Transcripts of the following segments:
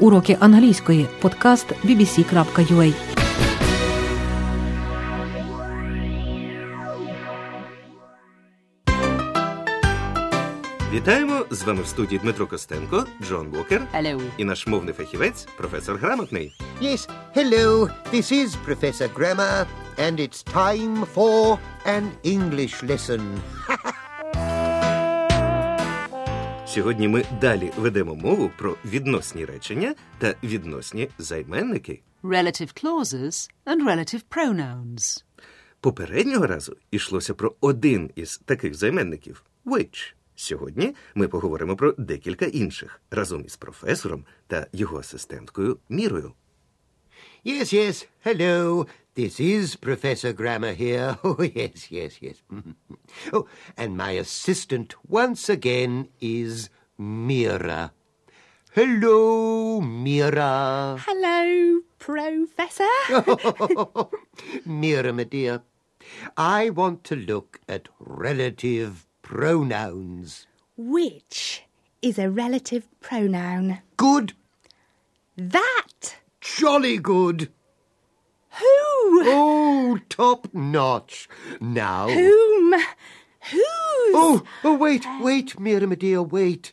Уроки англійської. Подкаст bbc.ua Вітаємо! З вами в студії Дмитро Костенко, Джон Вокер Hello. і наш мовний фахівець, професор грамотний. Yes, hello, this is Professor Grammar, and it's time for an English lesson. Сьогодні ми далі ведемо мову про відносні речення та відносні займенники. Relative clauses and relative pronouns. Попереднього разу йшлося про один із таких займенників which. Сьогодні ми поговоримо про декілька інших разом із професором та його асистенткою Мірою. Yes, yes, hello, this is Professor Grammar here. Oh, yes, yes, yes. oh, and my assistant once again is Mira. Hello, Mira. Hello, Professor. Mira, my dear, I want to look at relative pronouns. Which is a relative pronoun? Good, That. jolly good. Who? Oh, top notch. Now. Whom? Whose? Oh, oh, wait, wait, Mira, my dear, wait.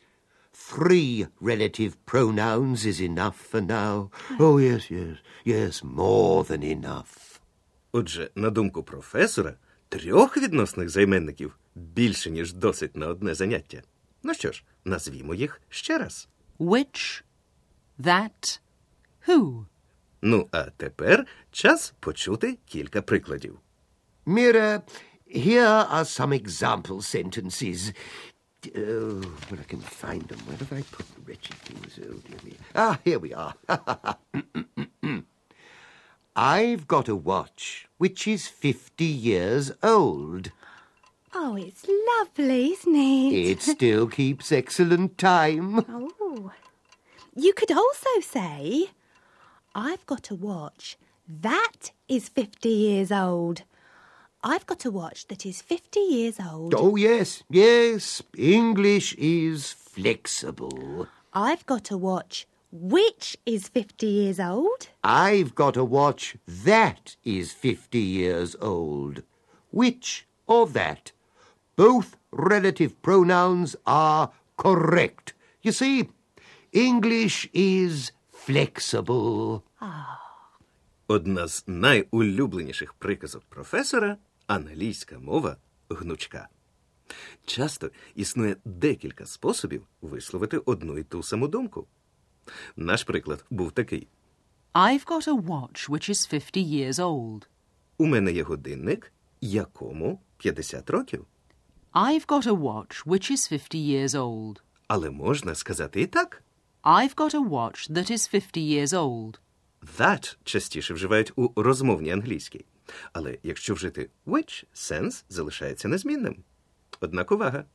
Three relative pronouns is enough for now. Oh, yes, yes, yes, more than enough. Отже, на думку професора, трьох відносних займенників більше, ніж досить на одне заняття. Ну що ж, назвімо їх ще раз. Which, that, who. Ну, а тепер час почути кілька прикладів. Mira, here are some example sentences. Oh, well, I can find them. Where have I put the wretched things? Oh, dear me. Ah, here we are. I've got a watch which is 50 years old. Oh, it's lovely, isn't it? It still keeps excellent time. Oh. You could also say, I've got a watch that is 50 years old. I've got a watch that is 50 years old. Oh, yes, yes. English is flexible. I've got a watch which is 50 years old. I've got a watch that is 50 years old. Which or that? Both relative pronouns are correct. You see, English is flexible. Одна з найулюбленіших приказок професора англійська мова гнучка. Часто існує декілька способів висловити одну і ту саму думку. Наш приклад був такий: I've got a watch which is 50 years old. У мене є годинник, якому 50 років. I've got a watch which is 50 years old. Але можна сказати і так. I've got a watch that is 50 years old. That частіше вживають у розмовній англійській. Але якщо вжити which, сенс залишається незмінним. Однак увага.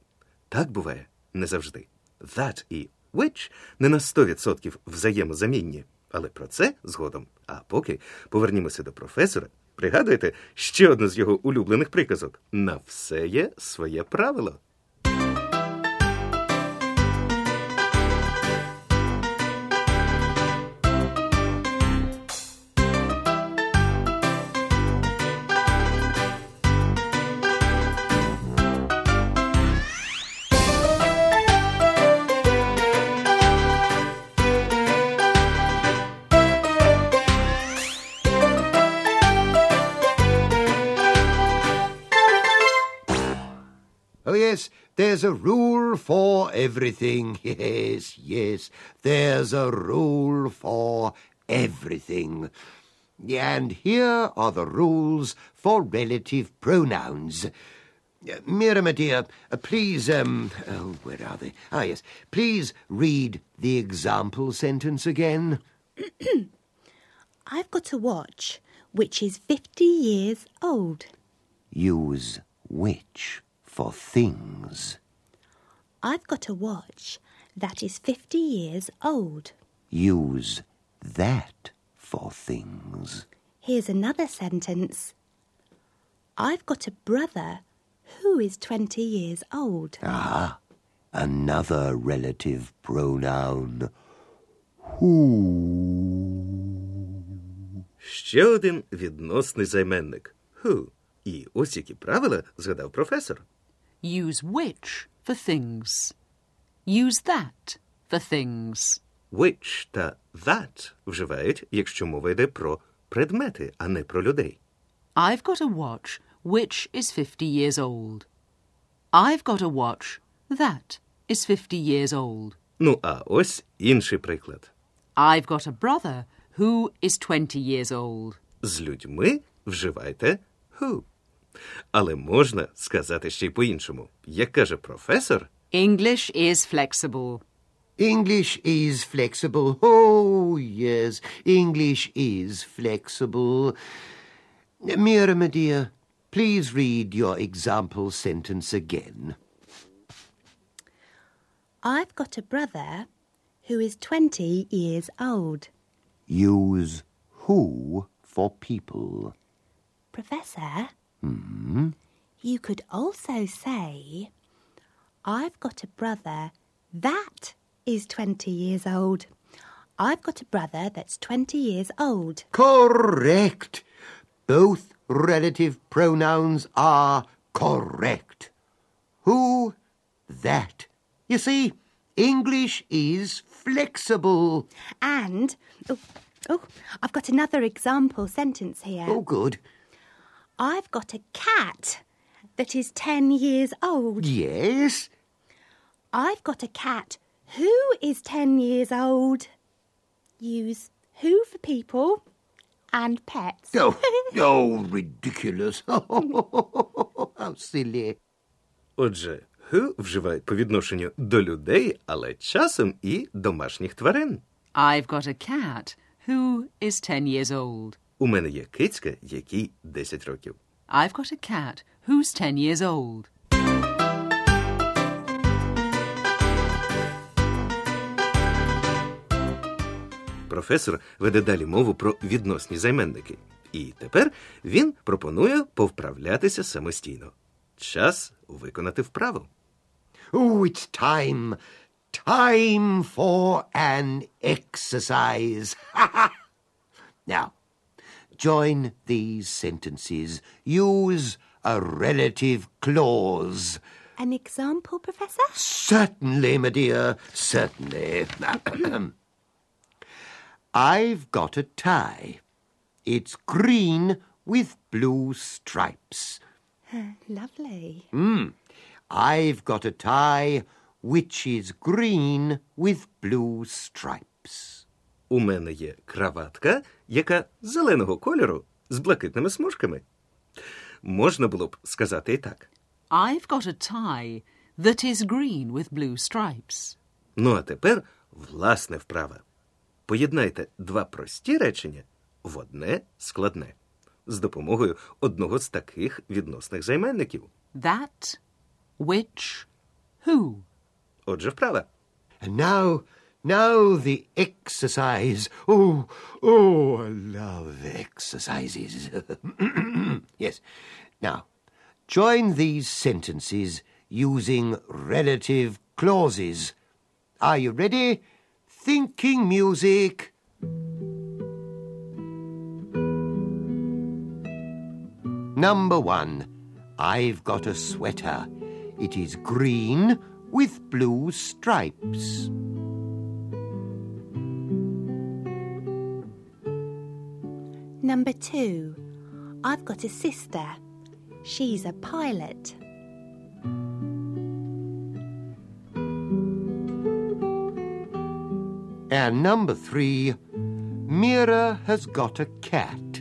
Так буває не завжди. That і which не на 100% взаємозамінні. Але про це згодом. А поки повернімося до професора. Пригадуєте ще одну з його улюблених приказок: на все є своє правило. There's a rule for everything. Yes, yes, there's a rule for everything. And here are the rules for relative pronouns. Uh, Mira, my dear, uh, please, um, oh, where are they? Ah, yes, please read the example sentence again. I've got a watch which is 50 years old. Use which for things. I've got a watch that is 50 years old. Use that for things. Here's another sentence. I've got a brother who is 20 years old. Ah, another relative pronoun. Who? Ще один відносний займенник who. І ось які правила згадав професор. Use which for things. Use that for things. Which та that вживають, якщо мова йде про предмети, а не про людей. I've got a watch which is 50 years old. I've got a watch that is 50 years old. Ну, а ось інший приклад. I've got a brother who is 20 years old. З людьми вживайте who. Але можна сказати ще й по-іншому. Як каже професор, English is flexible. English is flexible. Oh, yes, English is flexible. Mira, my dear, please read your example sentence again. I've got a brother who is 20 years old. Use who for people. Professor, you could also say, I've got a brother that is 20 years old. I've got a brother that's 20 years old. Correct. Both relative pronouns are correct. Who, that. You see, English is flexible. And, oh, oh, I've got another example sentence here. Oh, good. I've got a cat that is 10 years old. Yes. I've got a cat who is 10 years old. Use who for people and pets. Oh, oh, ridiculous. How silly. отже, who вживають по відношенню до людей, але часом і домашніх тварин. I've got a cat who is 10 years old. У мене є кицька, якій 10 років. I've got a cat who's 10 years old. Професор веде далі мову про відносні займенники. І тепер він пропонує повправлятися самостійно. Час виконати вправу. Oh, it's time. Time for an exercise. now, join these sentences. Use a relative clause. An example, Professor? Certainly, my dear, certainly. I've got a tie. It's green with blue stripes. Lovely. Hmm. I've got a tie which is green with blue stripes. У мене є краватка, яка зеленого кольору з блакитними смужками. Можна було б сказати і так. I've got a tie that is green with blue stripes. Ну а тепер власне вправа. Поєднайте два прості речення в одне складне з допомогою одного з таких відносних займенників. That, which, who. Отже, вправа. And now, now the exercise. Oh, oh, I love exercises. yes. Now, join these sentences using relative clauses. Are you ready? Thinking music. Number one. I've got a sweater. It is green with blue stripes. Number two. I've got a sister. She's a pilot. And number three, Mira has got a cat.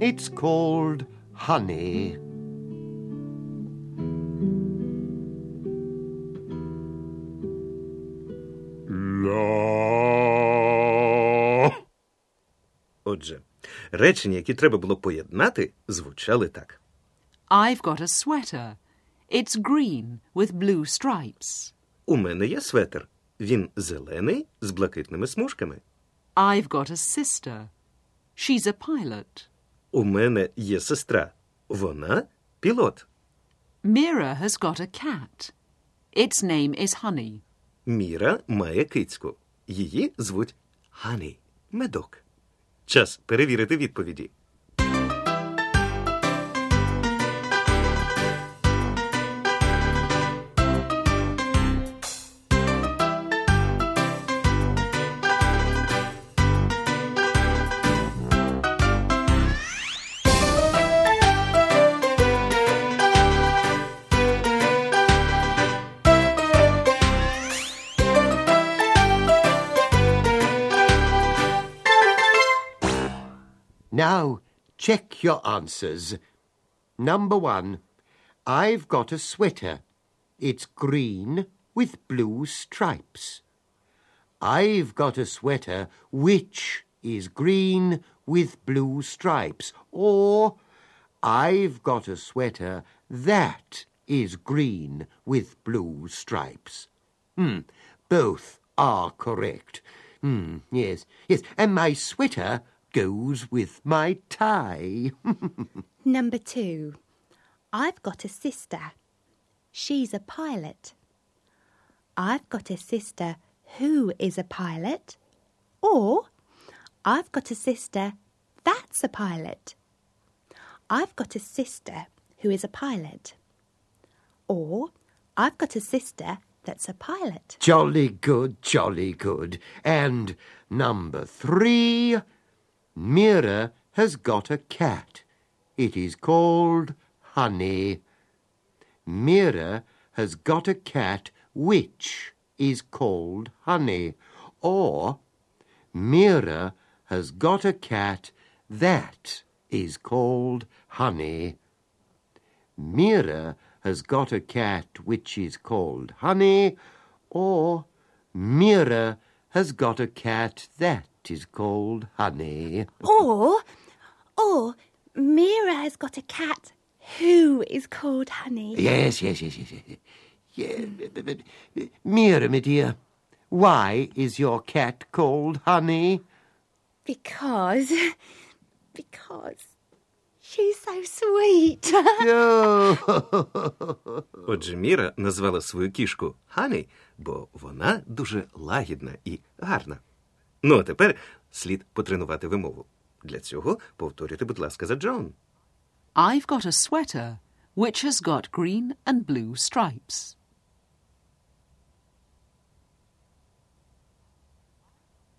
It's called Honey. Речення, які треба було поєднати, звучали так. I've got a sweater. It's green with blue stripes. У мене є светр. Він зелений з блакитними смужками. I've got a sister. She's a pilot. У мене є сестра. Вона пілот. Mira has got a cat. Its name is Honey. Міра має кицьку. Її звуть Honey – медок. Час перевірити відповіді. Now, check your answers. Number one, I've got a sweater. It's green with blue stripes. I've got a sweater which is green with blue stripes. Or, I've got a sweater that is green with blue stripes. Hmm, both are correct. Hmm, yes, yes, and my sweater goes with my tie. Number two. I've got a sister. She's a pilot. I've got a sister who is a pilot. Or I've got a sister that's a pilot. I've got a sister who is a pilot. Or I've got a sister that's a pilot. jolly good, jolly good. And number three, Mira has got a cat. It is called Honey. Mira has got a cat which is called Honey. Or Mira has got a cat that is called Honey. Mira has got a cat which is called Honey, or Mira has got a cat that is called Honey. Or, or Mira has got a cat who is called Honey. Yes, yes, yes, yes. yes. Yeah, but, but, but, Mira, my dear, why is your cat called Honey? Because, because she's so sweet. Oh, Отже, Міра назвала свою кішку Honey, бо вона дуже лагідна і гарна. Ну, а тепер слід потренувати вимову. Для цього повторюйте, будь ласка, за Джон. I've got a sweater which has got green and blue stripes.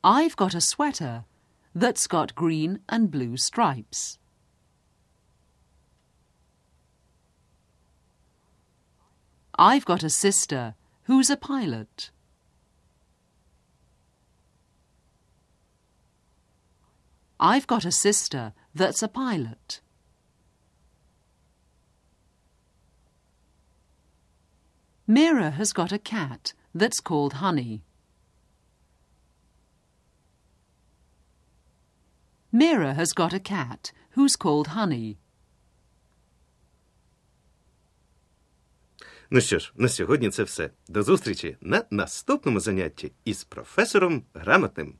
I've got a sweater that's got green and blue stripes. I've got a sister who's a pilot. I've got a sister that's a pilot. Mira has got a cat that's called Honey. Mira has got a cat who's called Honey. Ну що ж, на сьогодні це все. До зустрічі на наступному занятті із професором грамотним.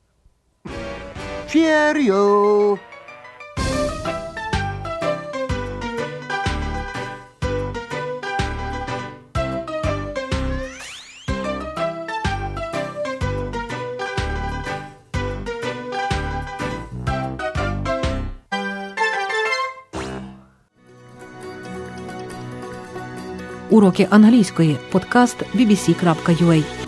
Cheerio! Уроки англійської. Подкаст bbc.ua